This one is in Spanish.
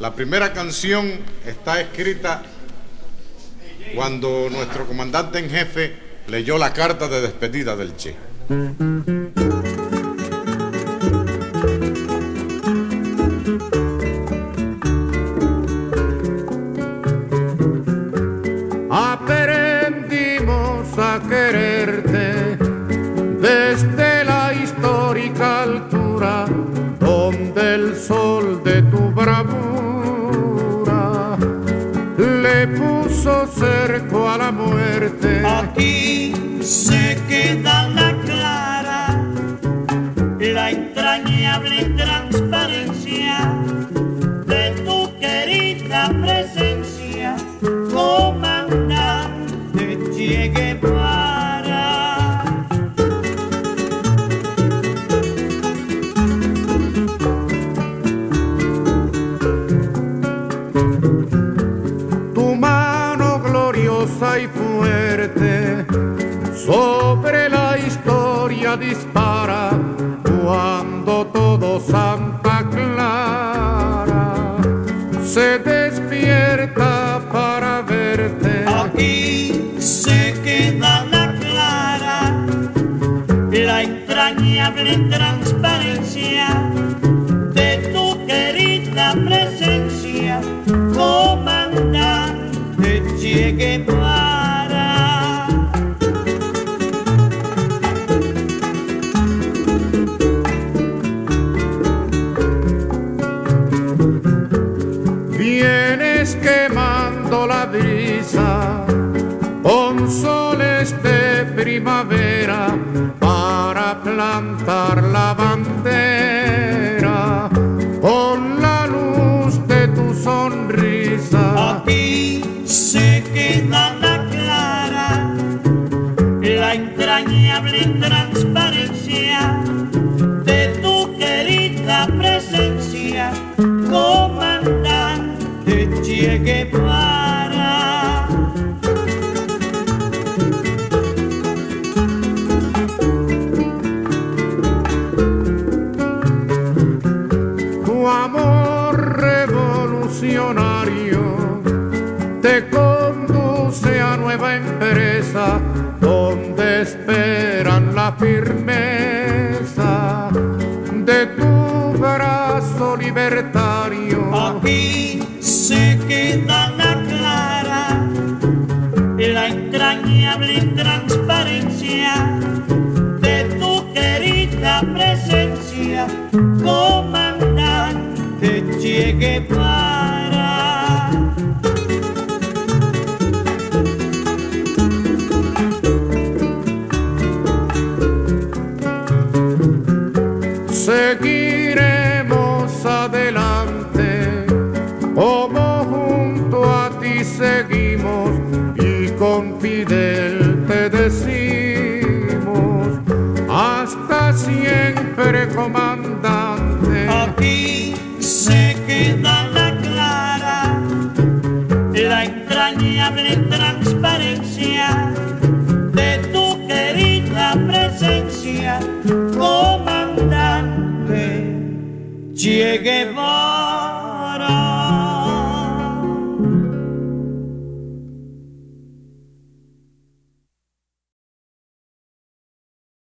La primera canción está escrita cuando nuestro comandante en jefe leyó la carta de despedida del Che. Aprendimos a quererte desde la histórica altura donde el sol de tu bravura cerco a la muerte. Aquí se queda la clara, la entrañable transparencia de tu querida presencia, comandante Che y fuerte sobre la historia dispara cuando todo Santa Clara se despierta para verte. Aquí se queda la clara, la entrañable transparencia con soles de primavera para plantar la bandera con la luz de tu sonrisa. Aquí se queda la clara, la entrañable transparencia de tu querida presencia, nueva empresa donde esperan la firmeza de tu brazo libertario. Aquí se queda la clara, la entrañable transparencia de tu querida presencia, comandante Che Guevara. Seguiremos adelante, como junto a ti seguimos y con Fidel te decimos, hasta siempre comandante. Aquí se queda la clara, la entrañable transparencia Che Guevara.